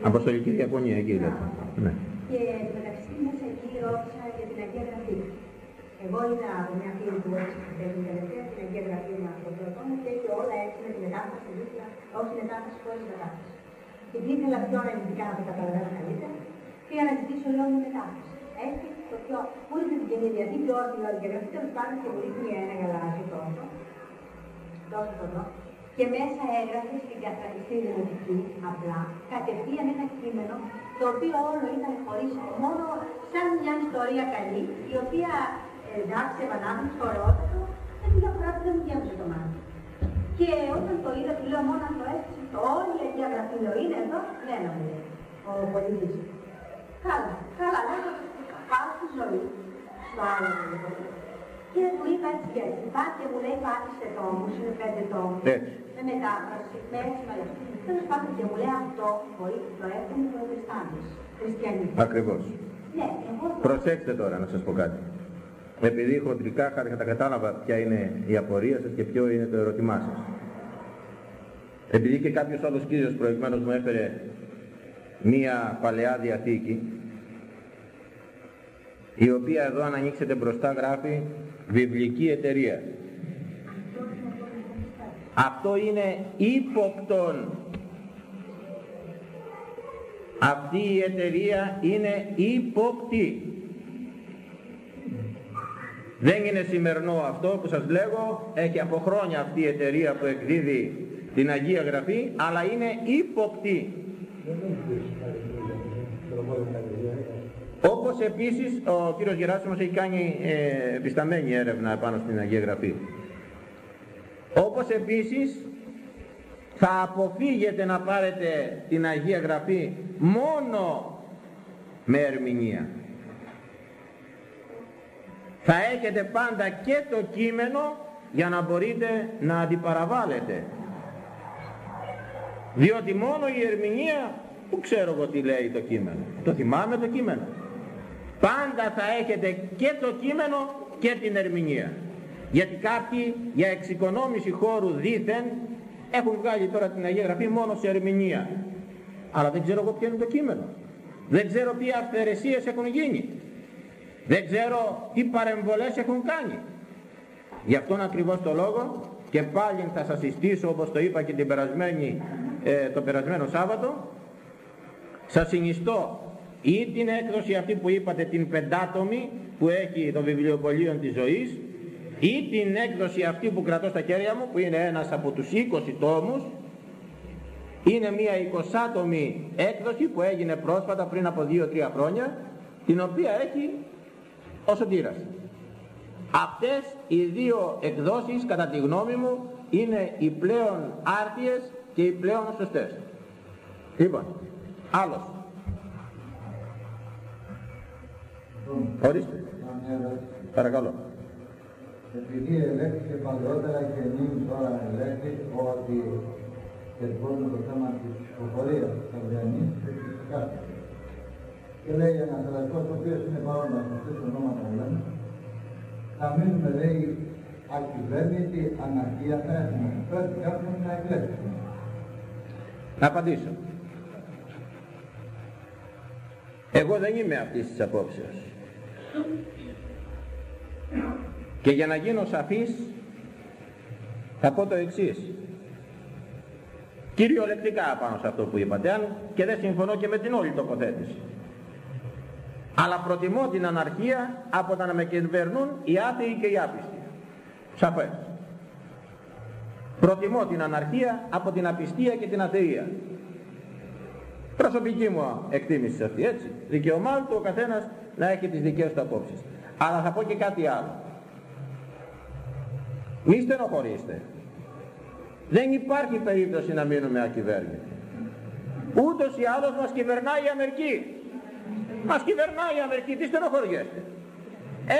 S1: Αποστολική Διακονία εκεί λέτε.
S3: Ναι. Και μεταξύ μέσα εκεί ρώτησα για την Αγία Γραφή. Εγώ είδα από μια φίλη που έτσι που την τελευταία την Αγία Γραφή μας το πρώτο μου και έχει όλα έτσι με τη μετάφραση δίπλα, όχι μετάφραση χωρίς μετάφραση. Και ήθελα πιο αναλυτικά να το καταλαβαίνω καλύτερα και να ζητήσω λέω με μετάφραση. Έτσι, το πιο, πού είναι την κοινή γιατί πιο όρθιο η Αγία Γραφή, τέλος πάντων και βοήθη ένα γαλάζιο τόσο. Τόσο το και μέσα έγραφε στην καθαριστή δημοτική απλά, κατευθείαν ένα κείμενο, το οποίο όλο ήταν χωρίς μόνο σαν μια ιστορία καλή, η οποία εντάξει, επανάληψη, χωρότατο, δεν πήγα φορά που δεν μου γέμισε το μάτι. Και όταν το είδα, του λέω μόνο αν το έστησε, το όλη η Αγία Γραφή λέω είναι εδώ, δεν μου λέει, ο πολίτης. Καλά, καλά, λέω, πάω στη ζωή, στο άλλο και του είπα έτσι και έτσι, πάτε μου λέει πάτησε τόμους, είναι πέντε τόμους, με μετάφραση, με έτσι με Τέλος πάντων και μου λέει αυτό μπορεί το έχουν οι προτεστάντες, χριστιανοί.
S1: Ακριβώς.
S3: Ναι, εγώ...
S1: Προσέξτε τώρα να σας πω κάτι. Επειδή χοντρικά τα κατάλαβα ποια είναι η απορία σας και ποιο είναι το ερώτημά σας. Επειδή και κάποιος άλλος κύριος προηγουμένως μου έφερε μία παλαιά διαθήκη η οποία εδώ αν ανοίξετε μπροστά γράφει βιβλική εταιρεία. Αυτό είναι ύποπτον. Αυτή η εταιρεία είναι ύποπτη. Δεν είναι σημερινό αυτό που σας λέγω, έχει από χρόνια αυτή η εταιρεία που εκδίδει την Αγία Γραφή, αλλά είναι ύποπτη. Όπως επίσης ο κύριος Γεράσιμος έχει κάνει ε, επισταμένη έρευνα πάνω στην Αγία Γραφή. Όπως επίσης θα αποφύγετε να πάρετε την Αγία Γραφή μόνο με ερμηνεία. Θα έχετε πάντα και το κείμενο για να μπορείτε να αντιπαραβάλλετε. Διότι μόνο η ερμηνεία, που ξέρω εγώ τι λέει το κείμενο. Το θυμάμαι το κείμενο πάντα θα έχετε και το κείμενο και την ερμηνεία. Γιατί κάποιοι για εξοικονόμηση χώρου δήθεν έχουν βγάλει τώρα την Αγία Γραφή μόνο σε ερμηνεία. Αλλά δεν ξέρω εγώ ποιο είναι το κείμενο. Δεν ξέρω τι αυθαιρεσίες έχουν γίνει. Δεν ξέρω τι παρεμβολές έχουν κάνει. Γι' αυτόν ακριβώς το λόγο και πάλι θα σας συστήσω όπως το είπα και την περασμένη, ε, το περασμένο Σάββατο σας συνιστώ ή την έκδοση αυτή που είπατε την πεντάτομη που έχει το βιβλιοπωλείο της ζωής ή την έκδοση αυτή που κρατώ στα χέρια μου που είναι ένας από τους 20 τόμους είναι μια 20άτομη έκδοση που έγινε πρόσφατα πριν από 2-3 χρόνια την οποία έχει όσο τύρας. Αυτές οι δύο εκδόσεις κατά τη γνώμη μου είναι οι πλέον άρτιες και οι πλέον σωστές. Λοιπόν, άλλος. Ορίστε. Παρακαλώ.
S4: Επειδή ελέγχθηκε παλαιότερα και μην τώρα ελέγχει ότι τελειώνει το θέμα της ψηφοφορίας της Αυριανής φυσικά. Και λέει ένας αδερφός ο οποίος είναι παρόν να το ονόματα λέμε, να μείνουμε λέει ακυβέρνητη αναρχία θα έχουμε. Πρέπει κάποιον να εκλέξει.
S1: Να απαντήσω. Εγώ δεν είμαι αυτής της απόψεως. Και για να γίνω σαφής θα πω το εξής. Κυριολεκτικά πάνω σε αυτό που είπατε, αν και δεν συμφωνώ και με την όλη τοποθέτηση. Αλλά προτιμώ την αναρχία από τα να με κυβερνούν οι άθεοι και οι άπιστοι. Σαφές. Προτιμώ την αναρχία από την απιστία και την αθεία. Προσωπική μου εκτίμηση αυτή, έτσι. Δικαιωμά του ο καθένας να έχει τις δικές του απόψεις. Αλλά θα πω και κάτι άλλο. Μη στενοχωρήστε. Δεν υπάρχει περίπτωση να μείνουμε ακυβέρνητοι. Ούτως ή άλλως μας κυβερνάει η Αμερική. Μας κυβερνάει η Αμερική, τι στενοχωριέστε.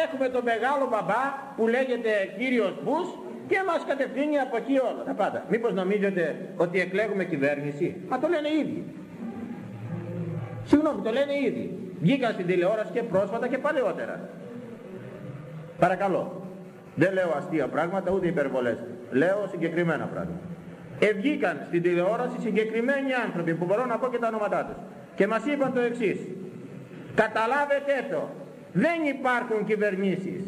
S1: Έχουμε τον μεγάλο μπαμπά που λέγεται κύριος Μπούς και μας κατευθύνει από εκεί όλα τα πάντα. Μήπως νομίζετε ότι εκλέγουμε κυβέρνηση; Μα το λένε ήδη. Συγγνώμη, το λένε ήδη. Βγήκαν στην τηλεόραση και πρόσφατα και παλαιότερα. Παρακαλώ. Δεν λέω αστεία πράγματα ούτε υπερβολές. Λέω συγκεκριμένα πράγματα. Ευγήκαν στην τηλεόραση συγκεκριμένοι άνθρωποι που μπορώ να πω και τα ονόματά τους. Και μας είπαν το εξής. Καταλάβετε το. Δεν υπάρχουν κυβερνήσεις.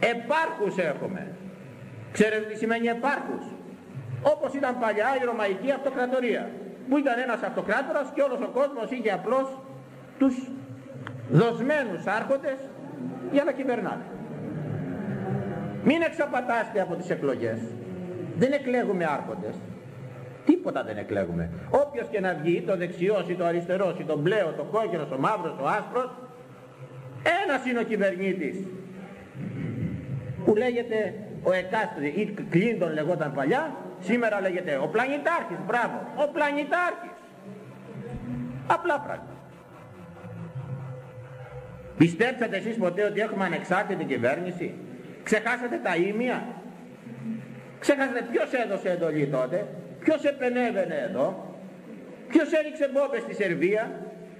S1: Επάρχους έχουμε. Ξέρετε τι σημαίνει επάρχους. Όπως ήταν παλιά η Ρωμαϊκή Αυτοκρατορία. Που ήταν ένας αυτοκράτορας και όλος ο κόσμος είχε απλώς τους δοσμένους άρχοντες για να κυβερνάνε. Μην εξαπατάστε από τις εκλογές. Δεν εκλέγουμε άρχοντες. Τίποτα δεν εκλέγουμε. Όποιος και να βγει, το δεξιός ή το αριστερός ή το μπλε, το κόκκινος, ο μαύρος, ο άσπρος, ένας είναι ο κυβερνήτης που λέγεται ο εκάστοτε ή Κλίντον λεγόταν παλιά, σήμερα λέγεται ο πλανητάρχης, μπράβο, ο πλανητάρχης. Απλά πράγματα. Πιστέψατε εσείς ποτέ ότι έχουμε ανεξάρτητη κυβέρνηση; Ξεχάσατε τα ίμια; Ξεχάσατε ποιος έδωσε εντολή τότε; Ποιος επενέβαινε εδώ; Ποιος έριξε μπόμπες στη Σερβία;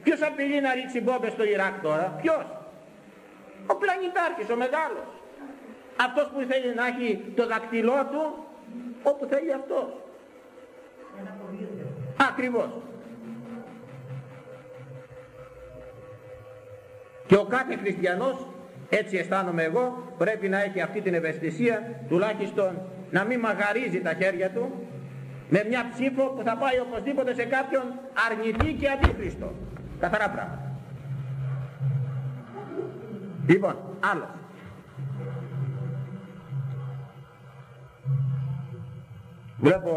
S1: Ποιος απειλεί να ρίξει μπόμπες στο Ιράκ τώρα; Ποιος; Ο πλανητάρχης, ο μεγάλος. Αυτός που θέλει να έχει το δακτυλό του όπου θέλει αυτός. Ακριβώς. Και ο κάθε χριστιανός έτσι αισθάνομαι εγώ, πρέπει να έχει αυτή την ευαισθησία, τουλάχιστον να μην μαγαρίζει τα χέρια του, με μια ψήφο που θα πάει οπωσδήποτε σε κάποιον αρνητή και αντίχριστο. Καθαρά πράγματα. Λοιπόν, άλλο. Βλέπω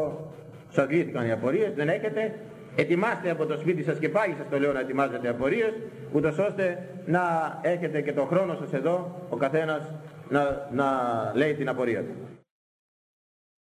S1: σας λύθηκαν οι απορίες, δεν έχετε. Ετοιμάστε από το σπίτι σας και πάλι σας το λέω να ετοιμάζετε απορίες, ούτως ώστε να έχετε και το χρόνο σας εδώ, ο καθένας να, να λέει την απορία του.